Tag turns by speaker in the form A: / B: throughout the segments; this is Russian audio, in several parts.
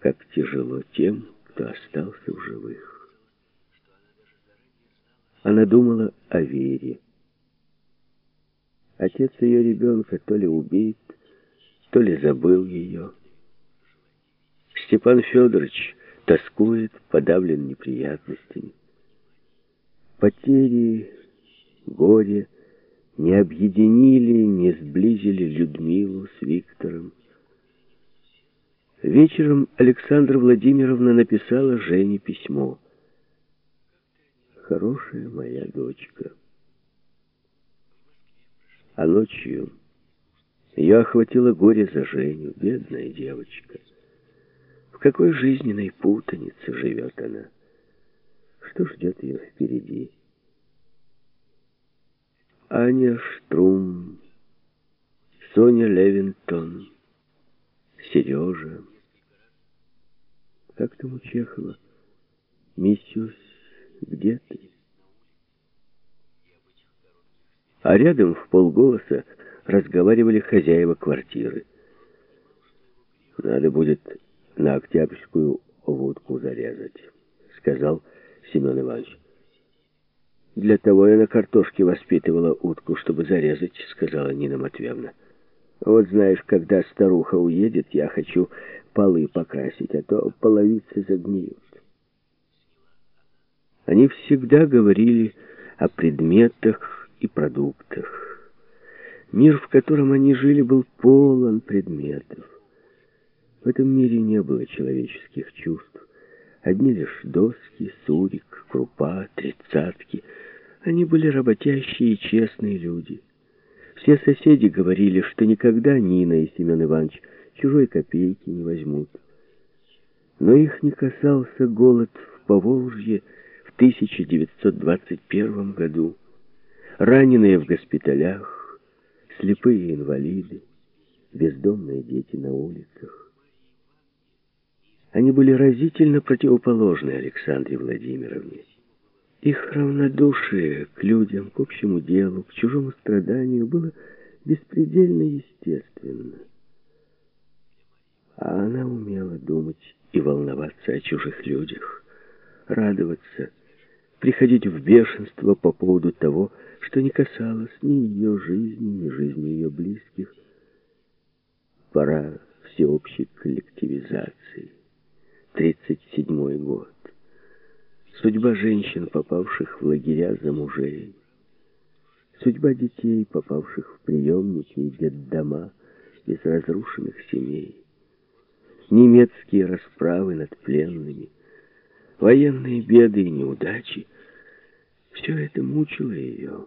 A: как тяжело тем, кто остался в живых. Она думала о Вере. Отец ее ребенка то ли убит, то ли забыл ее. Степан Федорович тоскует, подавлен неприятностями. Потери, горе не объединили, не сблизили Людмилу с Виктором. Вечером Александра Владимировна написала Жене письмо. «Хорошая моя дочка». А ночью ее охватило горе за Женю, бедная девочка. В какой жизненной путанице живет она? Что ждет ее впереди? Аня Штрум, Соня Левинтон, Сережа. Как там у Чехова? Миссиус, где ты? А рядом в полголоса разговаривали хозяева квартиры. «Надо будет на Октябрьскую водку зарезать», — сказал Семен Иванович. «Для того я на картошке воспитывала утку, чтобы зарезать», — сказала Нина Матвеевна. «Вот знаешь, когда старуха уедет, я хочу полы покрасить, а то половицы загниют». Они всегда говорили о предметах и продуктах. Мир, в котором они жили, был полон предметов. В этом мире не было человеческих чувств. Одни лишь доски, сурик, крупа, тридцатки. Они были работящие и честные люди. Все соседи говорили, что никогда Нина и Семен Иванович чужой копейки не возьмут. Но их не касался голод в Поволжье в 1921 году. Раненые в госпиталях, слепые инвалиды, бездомные дети на улицах. Они были разительно противоположны Александре Владимировне. Их равнодушие к людям, к общему делу, к чужому страданию было беспредельно естественно. А она умела думать и волноваться о чужих людях, радоваться, приходить в бешенство по поводу того, что не касалось ни ее жизни, ни жизни ее близких. Пора всеобщей коллективизации. 37 год. Судьба женщин, попавших в лагеря за мужей. Судьба детей, попавших в приемники и детдома из разрушенных семей. Немецкие расправы над пленными. Военные беды и неудачи — все это мучило ее,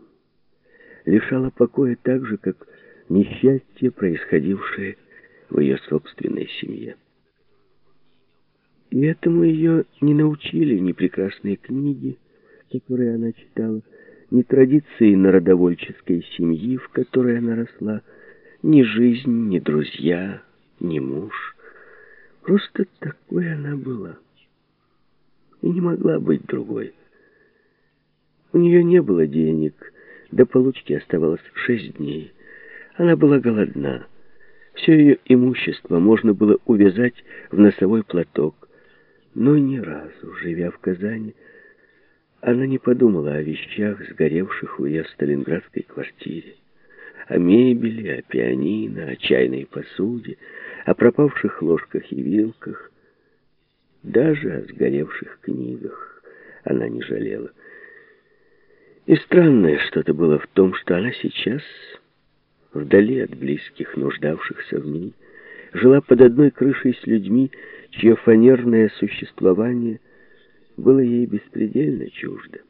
A: лишало покоя так же, как несчастье, происходившее в ее собственной семье. И этому ее не научили ни прекрасные книги, которые она читала, ни традиции народовольческой семьи, в которой она росла, ни жизнь, ни друзья, ни муж. Просто такой она была. И не могла быть другой. У нее не было денег, до получки оставалось шесть дней. Она была голодна. Все ее имущество можно было увязать в носовой платок. Но ни разу, живя в Казани, она не подумала о вещах, сгоревших в ее сталинградской квартире. О мебели, о пианино, о чайной посуде, о пропавших ложках и вилках. Даже о сгоревших книгах она не жалела. И странное что-то было в том, что она сейчас, вдали от близких, нуждавшихся в ней, жила под одной крышей с людьми, чье фанерное существование было ей беспредельно чуждо.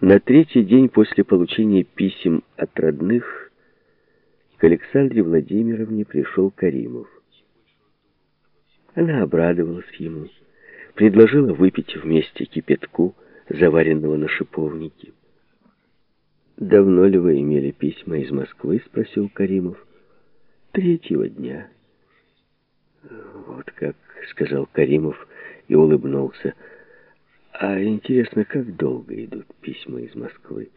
A: На третий день после получения писем от родных к Александре Владимировне пришел Каримов. Она обрадовалась ему предложила выпить вместе кипятку, заваренного на шиповнике. «Давно ли вы имели письма из Москвы?» — спросил Каримов. «Третьего дня». «Вот как», — сказал Каримов и улыбнулся. «А интересно, как долго идут письма из Москвы?»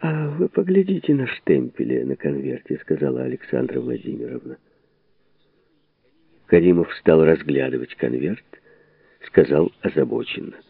A: «А вы поглядите на штемпели на конверте», — сказала Александра Владимировна. Каримов стал разглядывать конверт, сказал озабоченно —